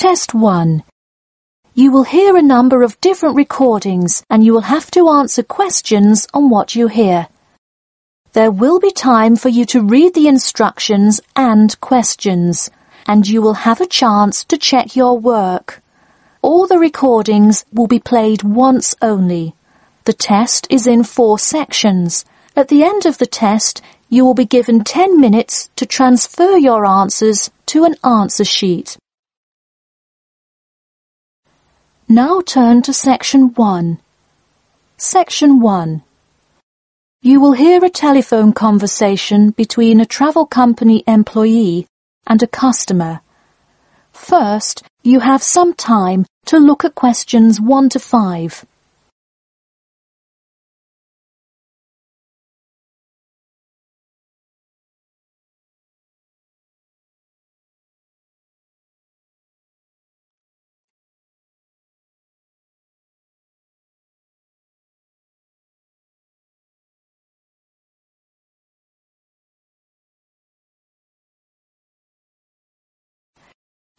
Test 1. You will hear a number of different recordings and you will have to answer questions on what you hear. There will be time for you to read the instructions and questions, and you will have a chance to check your work. All the recordings will be played once only. The test is in four sections. At the end of the test, you will be given 10 minutes to transfer your answers to an answer sheet. Now turn to section 1. Section 1. You will hear a telephone conversation between a travel company employee and a customer. First, you have some time to look at questions 1 to 5.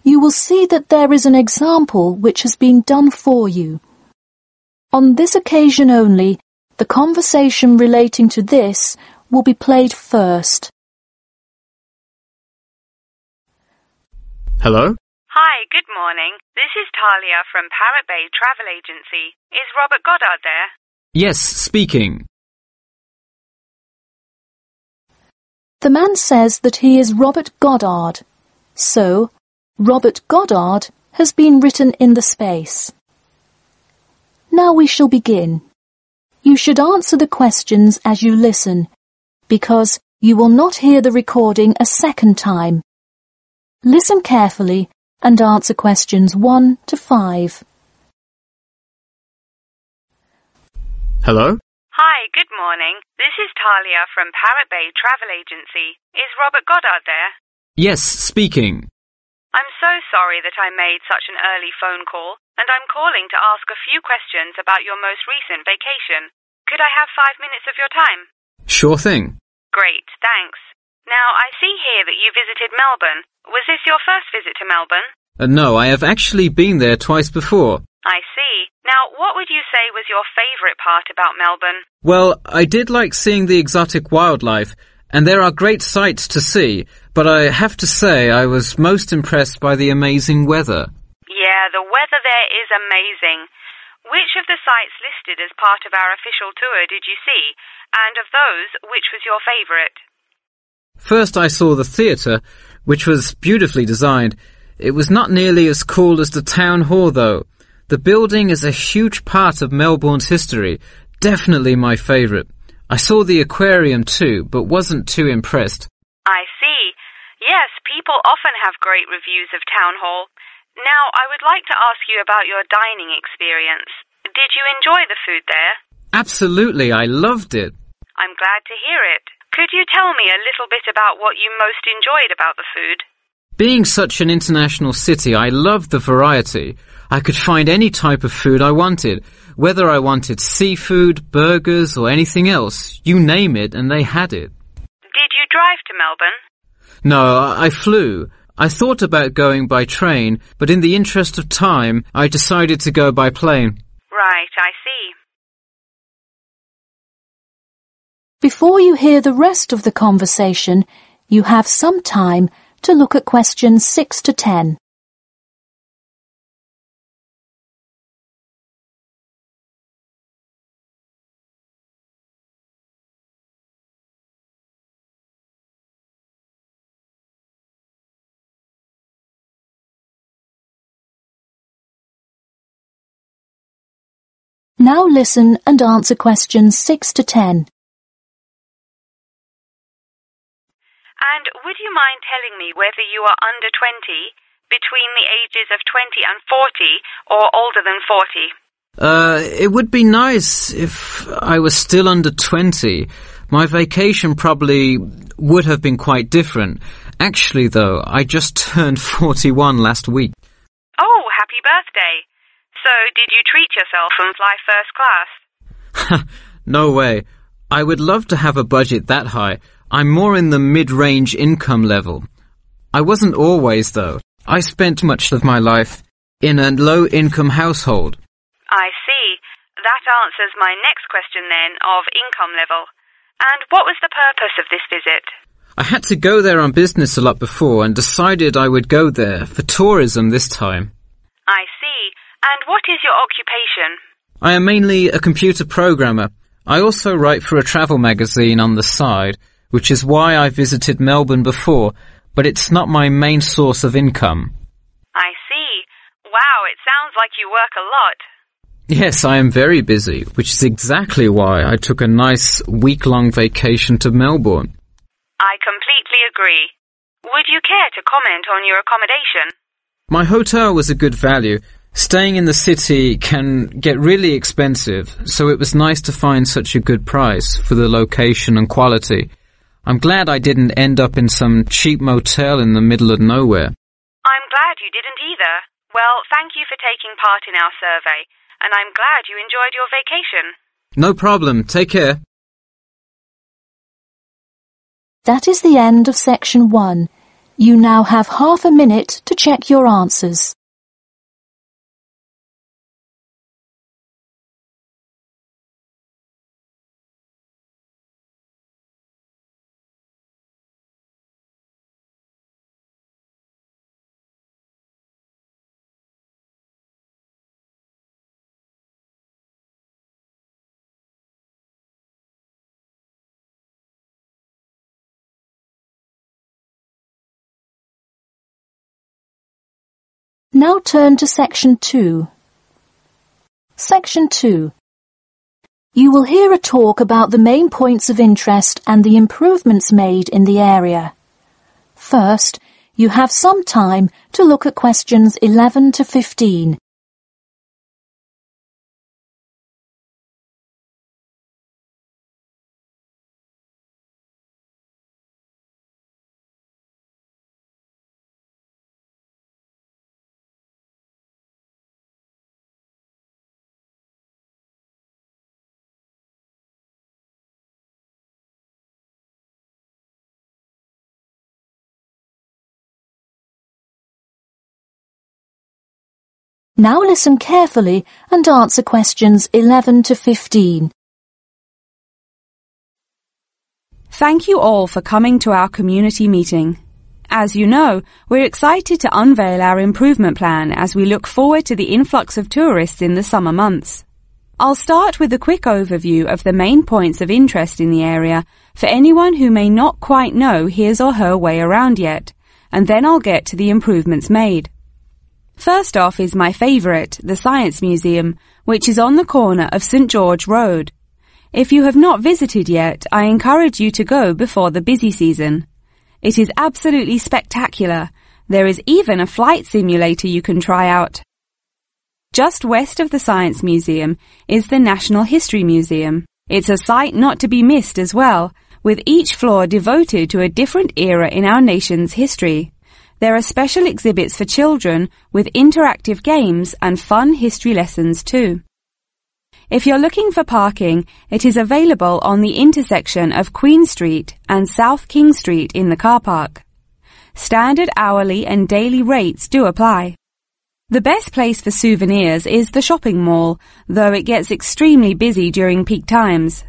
You will see that there is an example which has been done for you. On this occasion only, the conversation relating to this will be played first. Hello? Hi, good morning. This is Talia from Parrot Bay Travel Agency. Is Robert Goddard there? Yes, speaking. The man says that he is Robert Goddard. So, Robert Goddard has been written in the space. Now we shall begin. You should answer the questions as you listen, because you will not hear the recording a second time. Listen carefully and answer questions 1 to 5. Hello? Hi, good morning. This is Talia from Parrot Bay Travel Agency. Is Robert Goddard there? Yes, speaking. I'm so sorry that I made such an early phone call, and I'm calling to ask a few questions about your most recent vacation. Could I have five minutes of your time? Sure thing. Great, thanks. Now, I see here that you visited Melbourne. Was this your first visit to Melbourne? Uh, no, I have actually been there twice before. I see. Now, what would you say was your favourite part about Melbourne? Well, I did like seeing the exotic wildlife, and there are great sights to see, but I have to say I was most impressed by the amazing weather. Yeah, the weather there is amazing. Which of the sites listed as part of our official tour did you see? And of those, which was your favourite? First I saw the theatre, which was beautifully designed. It was not nearly as cool as the town hall though. The building is a huge part of Melbourne's history. Definitely my favourite. I saw the aquarium too, but wasn't too impressed. I. Yes, people often have great reviews of Town Hall. Now, I would like to ask you about your dining experience. Did you enjoy the food there? Absolutely, I loved it. I'm glad to hear it. Could you tell me a little bit about what you most enjoyed about the food? Being such an international city, I loved the variety. I could find any type of food I wanted. Whether I wanted seafood, burgers, or anything else, you name it and they had it. Did you drive to Melbourne? No, I flew. I thought about going by train, but in the interest of time, I decided to go by plane. Right, I see. Before you hear the rest of the conversation, you have some time to look at questions 6 to 10. Now listen and answer questions 6 to 10. And would you mind telling me whether you are under 20, between the ages of 20 and 40, or older than 40? Uh, it would be nice if I was still under 20. My vacation probably would have been quite different. Actually, though, I just turned 41 last week. Oh, happy birthday! So, did you treat yourself and fly first class? no way. I would love to have a budget that high. I'm more in the mid-range income level. I wasn't always, though. I spent much of my life in a low-income household. I see. That answers my next question then of income level. And what was the purpose of this visit? I had to go there on business a lot before and decided I would go there for tourism this time. I see. And what is your occupation? I am mainly a computer programmer. I also write for a travel magazine on the side, which is why I visited Melbourne before, but it's not my main source of income. I see. Wow, it sounds like you work a lot. Yes, I am very busy, which is exactly why I took a nice week-long vacation to Melbourne. I completely agree. Would you care to comment on your accommodation? My hotel was a good value. Staying in the city can get really expensive, so it was nice to find such a good price for the location and quality. I'm glad I didn't end up in some cheap motel in the middle of nowhere. I'm glad you didn't either. Well, thank you for taking part in our survey, and I'm glad you enjoyed your vacation. No problem. Take care. That is the end of section one. You now have half a minute to check your answers. Now turn to section 2. Section 2. You will hear a talk about the main points of interest and the improvements made in the area. First, you have some time to look at questions 11 to 15. Now listen carefully and answer questions 11 to 15. Thank you all for coming to our community meeting. As you know, we're excited to unveil our improvement plan as we look forward to the influx of tourists in the summer months. I'll start with a quick overview of the main points of interest in the area for anyone who may not quite know his or her way around yet, and then I'll get to the improvements made. First off is my favourite, the Science Museum, which is on the corner of St George Road. If you have not visited yet, I encourage you to go before the busy season. It is absolutely spectacular. There is even a flight simulator you can try out. Just west of the Science Museum is the National History Museum. It's a sight not to be missed as well, with each floor devoted to a different era in our nation's history. There are special exhibits for children with interactive games and fun history lessons too. If you're looking for parking, it is available on the intersection of Queen Street and South King Street in the car park. Standard hourly and daily rates do apply. The best place for souvenirs is the shopping mall, though it gets extremely busy during peak times.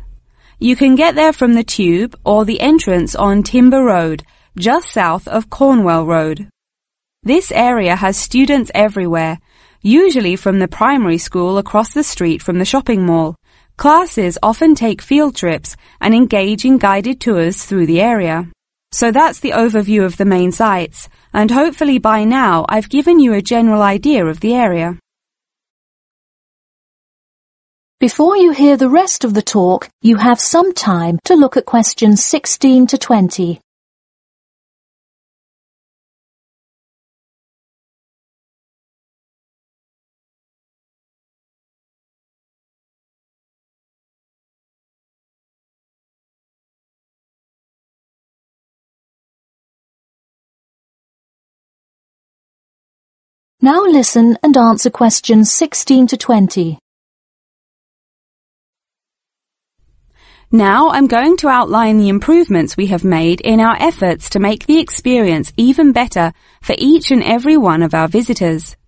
You can get there from the tube or the entrance on Timber Road, just south of Cornwell Road. This area has students everywhere, usually from the primary school across the street from the shopping mall. Classes often take field trips and engage in guided tours through the area. So that's the overview of the main sites, and hopefully by now I've given you a general idea of the area. Before you hear the rest of the talk, you have some time to look at questions 16 to 20. Now listen and answer questions 16 to 20. Now I'm going to outline the improvements we have made in our efforts to make the experience even better for each and every one of our visitors.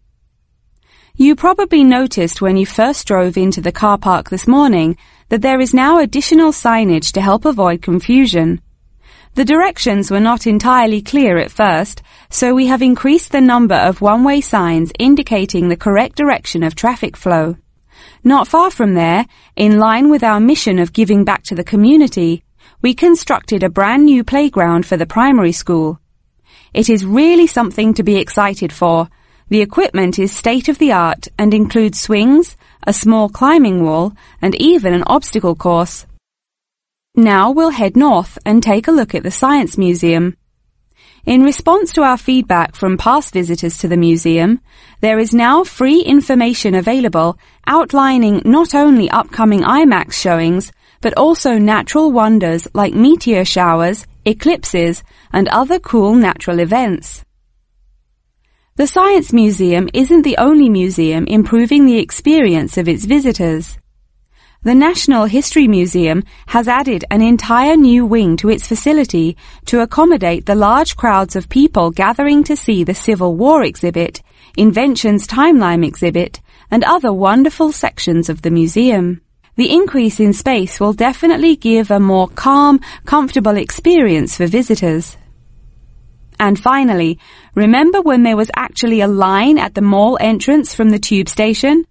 You probably noticed when you first drove into the car park this morning that there is now additional signage to help avoid confusion. The directions were not entirely clear at first, so we have increased the number of one-way signs indicating the correct direction of traffic flow. Not far from there, in line with our mission of giving back to the community, we constructed a brand new playground for the primary school. It is really something to be excited for. The equipment is state of the art and includes swings, a small climbing wall, and even an obstacle course. Now we'll head north and take a look at the Science Museum. In response to our feedback from past visitors to the museum, there is now free information available outlining not only upcoming IMAX showings, but also natural wonders like meteor showers, eclipses, and other cool natural events. The Science Museum isn't the only museum improving the experience of its visitors. The National History Museum has added an entire new wing to its facility to accommodate the large crowds of people gathering to see the Civil War exhibit, Inventions Timeline exhibit, and other wonderful sections of the museum. The increase in space will definitely give a more calm, comfortable experience for visitors. And finally, remember when there was actually a line at the mall entrance from the tube station?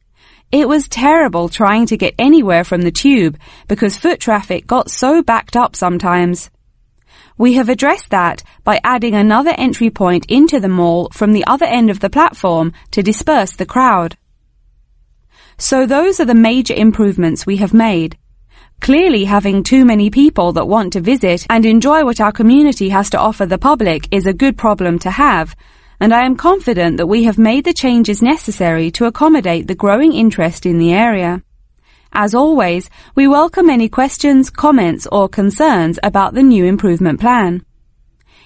It was terrible trying to get anywhere from the tube because foot traffic got so backed up sometimes. We have addressed that by adding another entry point into the mall from the other end of the platform to disperse the crowd. So those are the major improvements we have made. Clearly having too many people that want to visit and enjoy what our community has to offer the public is a good problem to have, and I am confident that we have made the changes necessary to accommodate the growing interest in the area. As always, we welcome any questions, comments or concerns about the new improvement plan.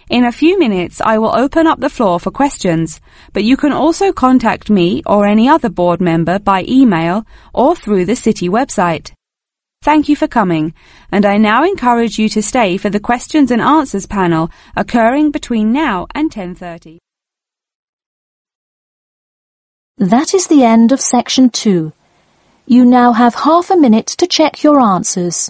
In a few minutes, I will open up the floor for questions, but you can also contact me or any other board member by email or through the city website. Thank you for coming, and I now encourage you to stay for the questions and answers panel occurring between now and 10.30. That is the end of section two. You now have half a minute to check your answers.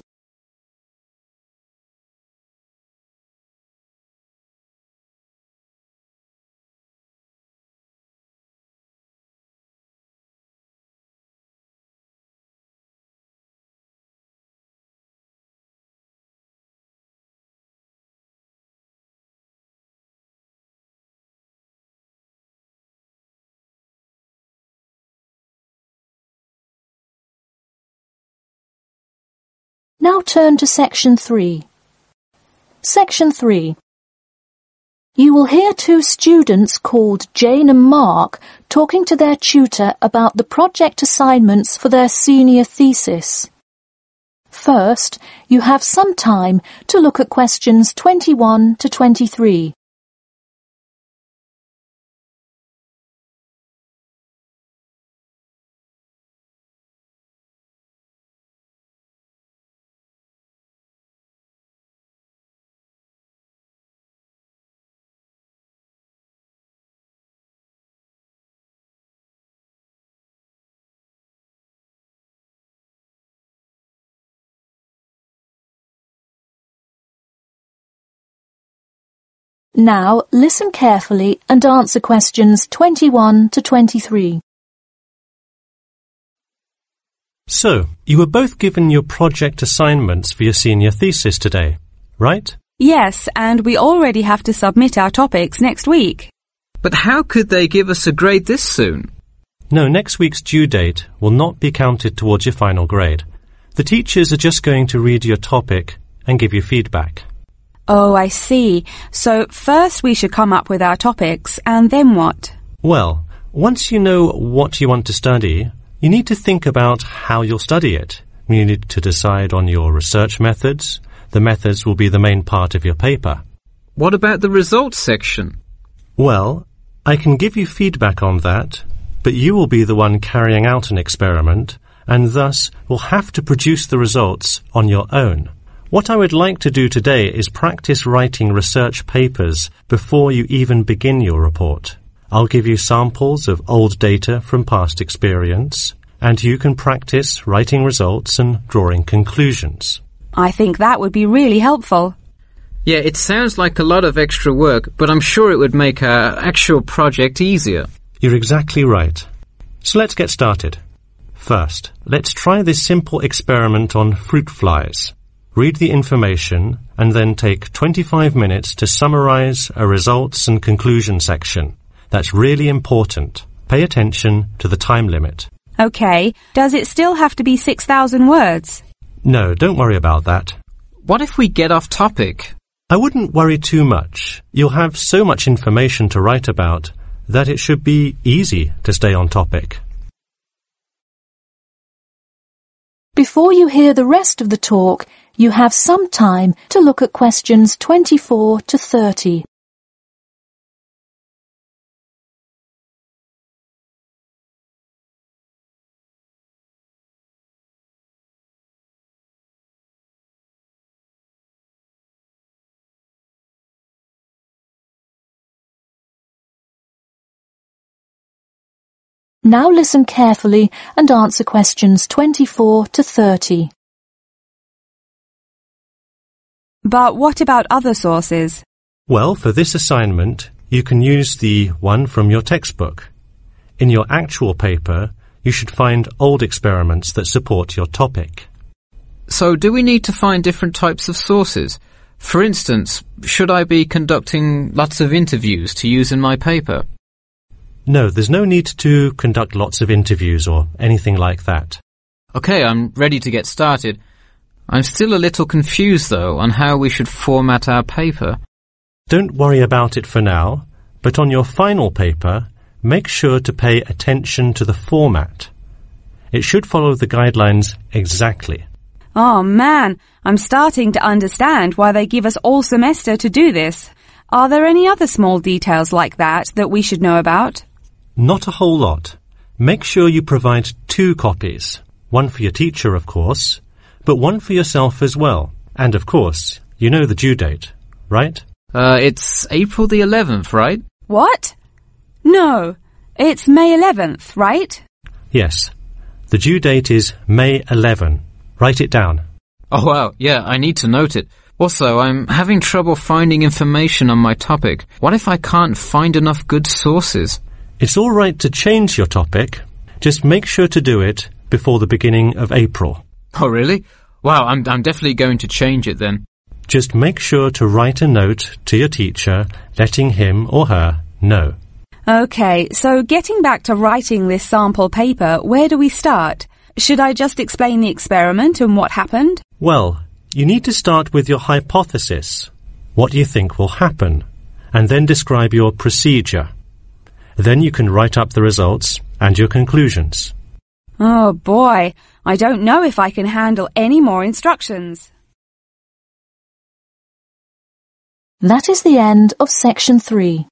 Now turn to section 3. Section 3. You will hear two students called Jane and Mark talking to their tutor about the project assignments for their senior thesis. First, you have some time to look at questions 21 to 23. Now listen carefully and answer questions 21 to 23. So, you were both given your project assignments for your senior thesis today, right? Yes, and we already have to submit our topics next week. But how could they give us a grade this soon? No, next week's due date will not be counted towards your final grade. The teachers are just going to read your topic and give you feedback. Oh, I see. So first we should come up with our topics, and then what? Well, once you know what you want to study, you need to think about how you'll study it. You need to decide on your research methods. The methods will be the main part of your paper. What about the results section? Well, I can give you feedback on that, but you will be the one carrying out an experiment, and thus will have to produce the results on your own. What I would like to do today is practice writing research papers before you even begin your report. I'll give you samples of old data from past experience, and you can practice writing results and drawing conclusions. I think that would be really helpful. Yeah, it sounds like a lot of extra work, but I'm sure it would make our actual project easier. You're exactly right. So let's get started. First, let's try this simple experiment on fruit flies. Read the information and then take 25 minutes to summarize a results and conclusion section. That's really important. Pay attention to the time limit. Okay, does it still have to be 6,000 words? No, don't worry about that. What if we get off topic? I wouldn't worry too much. You'll have so much information to write about that it should be easy to stay on topic. Before you hear the rest of the talk, you have some time to look at questions 24 to 30. Now listen carefully and answer questions 24 to 30. But what about other sources? Well, for this assignment, you can use the one from your textbook. In your actual paper, you should find old experiments that support your topic. So do we need to find different types of sources? For instance, should I be conducting lots of interviews to use in my paper? No, there's no need to conduct lots of interviews or anything like that. Okay, I'm ready to get started. I'm still a little confused though on how we should format our paper. Don't worry about it for now, but on your final paper, make sure to pay attention to the format. It should follow the guidelines exactly. Oh man, I'm starting to understand why they give us all semester to do this. Are there any other small details like that that we should know about? Not a whole lot. Make sure you provide two copies. One for your teacher, of course, but one for yourself as well. And of course, you know the due date, right? Uh, it's April the 11th, right? What? No, it's May 11th, right? Yes. The due date is May 11. Write it down. Oh wow, yeah, I need to note it. Also, I'm having trouble finding information on my topic. What if I can't find enough good sources? It's all right to change your topic. Just make sure to do it before the beginning of April. Oh really? Wow, I'm, I'm definitely going to change it then. Just make sure to write a note to your teacher letting him or her know. Okay, so getting back to writing this sample paper, where do we start? Should I just explain the experiment and what happened? Well, you need to start with your hypothesis, what you think will happen, and then describe your procedure. Then you can write up the results and your conclusions. Oh boy, I don't know if I can handle any more instructions. That is the end of section 3.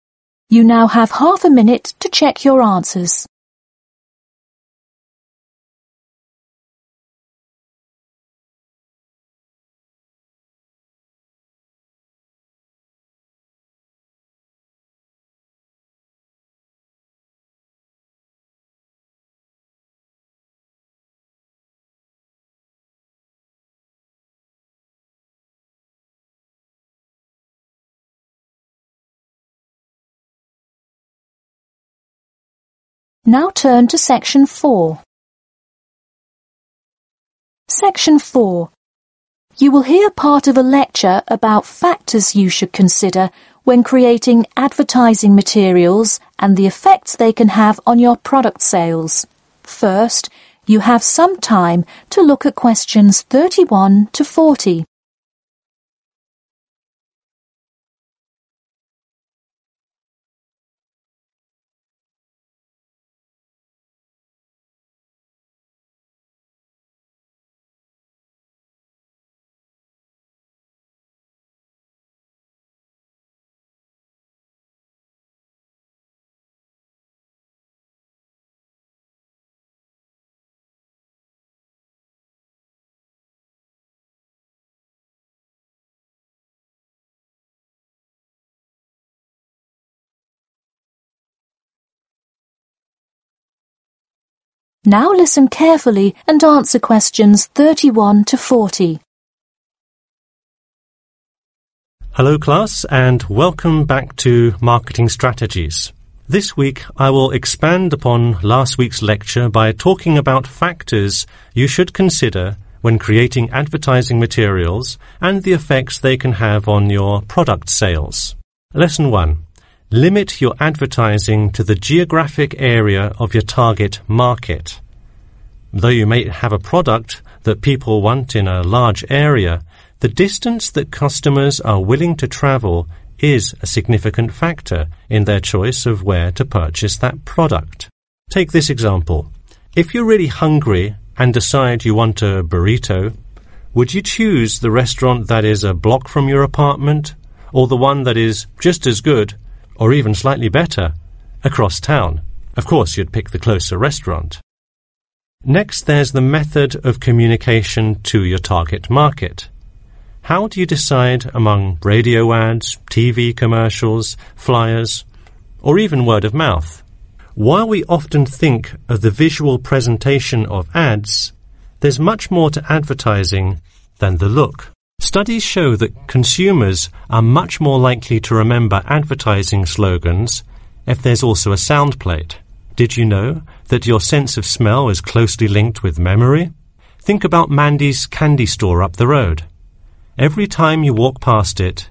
You now have half a minute to check your answers. Now turn to section 4. Section 4. You will hear part of a lecture about factors you should consider when creating advertising materials and the effects they can have on your product sales. First, you have some time to look at questions 31 to 40. Now listen carefully and answer questions 31 to 40. Hello class and welcome back to Marketing Strategies. This week I will expand upon last week's lecture by talking about factors you should consider when creating advertising materials and the effects they can have on your product sales. Lesson 1. Limit your advertising to the geographic area of your target market. Though you may have a product that people want in a large area, the distance that customers are willing to travel is a significant factor in their choice of where to purchase that product. Take this example. If you're really hungry and decide you want a burrito, would you choose the restaurant that is a block from your apartment or the one that is just as good or even slightly better across town? Of course, you'd pick the closer restaurant. Next, there's the method of communication to your target market. How do you decide among radio ads, TV commercials, flyers, or even word of mouth? While we often think of the visual presentation of ads, there's much more to advertising than the look. Studies show that consumers are much more likely to remember advertising slogans if there's also a sound plate. Did you know that your sense of smell is closely linked with memory? Think about Mandy's candy store up the road. Every time you walk past it,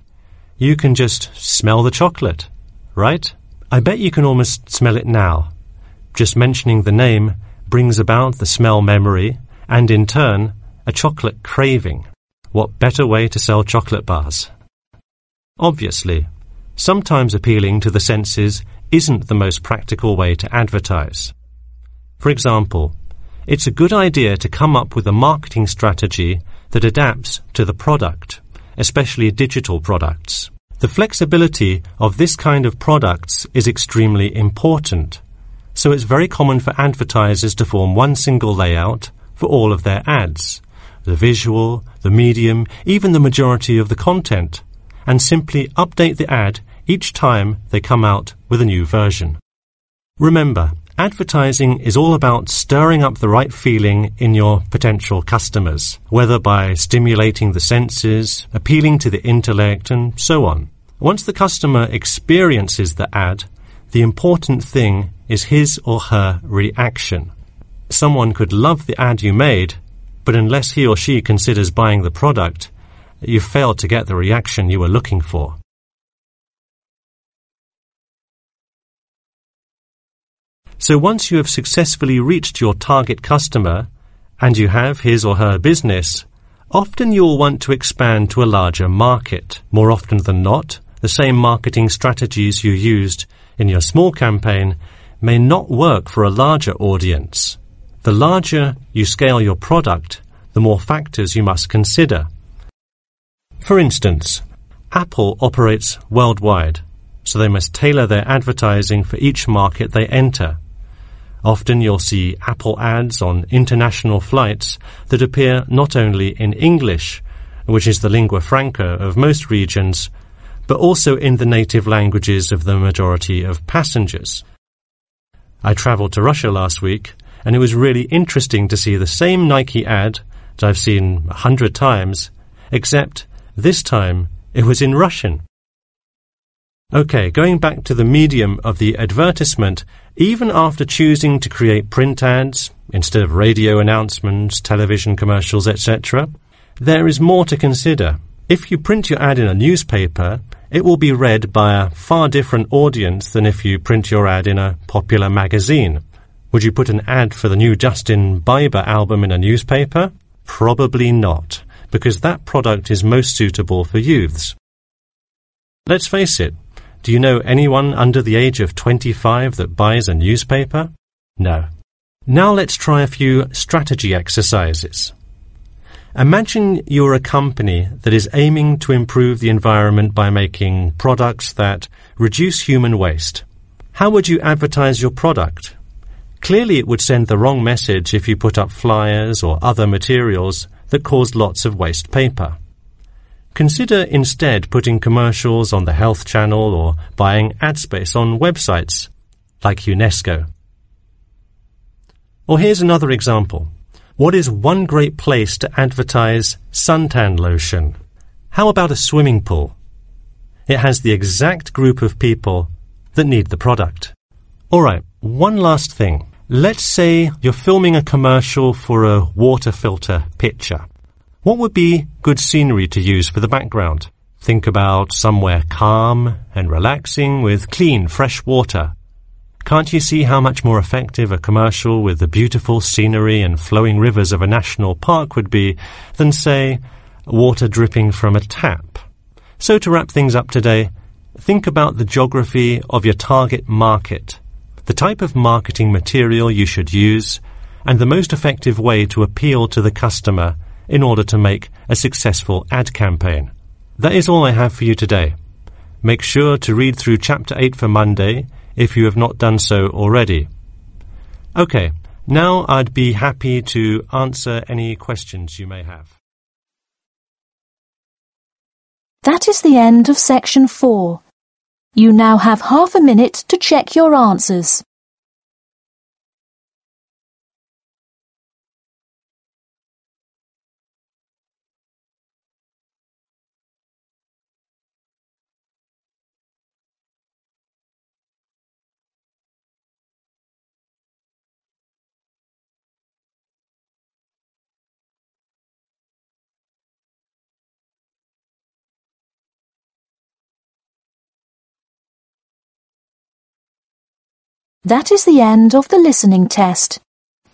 you can just smell the chocolate, right? I bet you can almost smell it now. Just mentioning the name brings about the smell memory and in turn a chocolate craving. What better way to sell chocolate bars? Obviously, sometimes appealing to the senses isn't the most practical way to advertise. For example, it's a good idea to come up with a marketing strategy that adapts to the product, especially digital products. The flexibility of this kind of products is extremely important, so it's very common for advertisers to form one single layout for all of their ads, the visual, the medium, even the majority of the content, and simply update the ad each time they come out with a new version. Remember, Advertising is all about stirring up the right feeling in your potential customers, whether by stimulating the senses, appealing to the intellect, and so on. Once the customer experiences the ad, the important thing is his or her reaction. Someone could love the ad you made, but unless he or she considers buying the product, you fail to get the reaction you were looking for. So once you have successfully reached your target customer and you have his or her business, often you'll want to expand to a larger market. More often than not, the same marketing strategies you used in your small campaign may not work for a larger audience. The larger you scale your product, the more factors you must consider. For instance, Apple operates worldwide, so they must tailor their advertising for each market they enter. Often you'll see Apple ads on international flights that appear not only in English, which is the lingua franca of most regions, but also in the native languages of the majority of passengers. I travelled to Russia last week, and it was really interesting to see the same Nike ad that I've seen a hundred times, except this time it was in Russian. Okay, going back to the medium of the advertisement, even after choosing to create print ads instead of radio announcements, television commercials, etc., there is more to consider. If you print your ad in a newspaper, it will be read by a far different audience than if you print your ad in a popular magazine. Would you put an ad for the new Justin Bieber album in a newspaper? Probably not, because that product is most suitable for youths. Let's face it, do you know anyone under the age of 25 that buys a newspaper? No. Now let's try a few strategy exercises. Imagine you're a company that is aiming to improve the environment by making products that reduce human waste. How would you advertise your product? Clearly, it would send the wrong message if you put up flyers or other materials that cause lots of waste paper. Consider instead putting commercials on the Health Channel or buying ad space on websites like UNESCO. Or here's another example. What is one great place to advertise suntan lotion? How about a swimming pool? It has the exact group of people that need the product. Alright, one last thing. Let's say you're filming a commercial for a water filter pitcher. What would be good scenery to use for the background? Think about somewhere calm and relaxing with clean, fresh water. Can't you see how much more effective a commercial with the beautiful scenery and flowing rivers of a national park would be than, say, water dripping from a tap? So to wrap things up today, think about the geography of your target market the type of marketing material you should use, and the most effective way to appeal to the customer in order to make a successful ad campaign. That is all I have for you today. Make sure to read through Chapter 8 for Monday if you have not done so already. Okay, now I'd be happy to answer any questions you may have. That is the end of section 4. You now have half a minute to check your answers. That is the end of the listening test.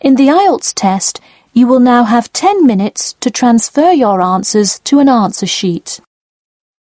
In the IELTS test, you will now have 10 minutes to transfer your answers to an answer sheet.